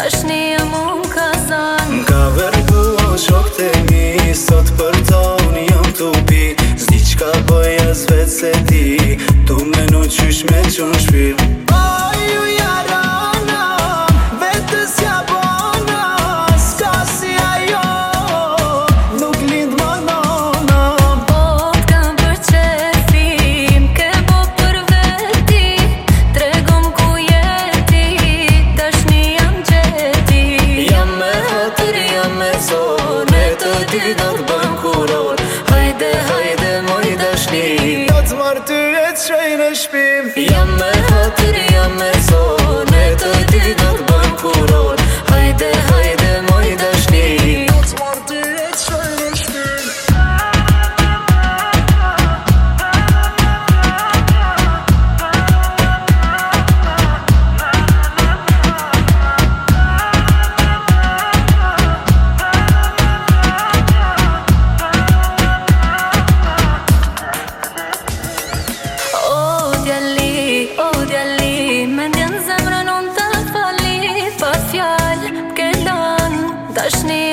Dashni e mund ka zan Ka vërgua shok të mi Sot për të jam të pi Zdi qka bëja zvet se ti Tu me në qysh me qën shpir oh! ich bin.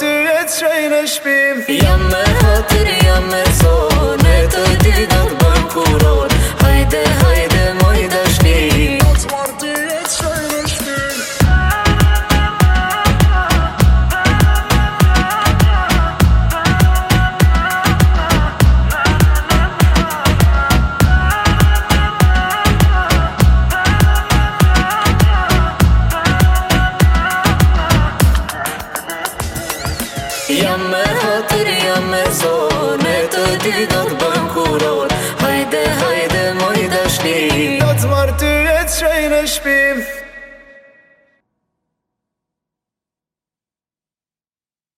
Ty e të shrejnë shpim Jam me fatër, jam me zonë Jam me hatër, jam me zonë Ne të ti do të bëm kuror Hajde, hajde, moj dashni Do të martyret shrej në shpim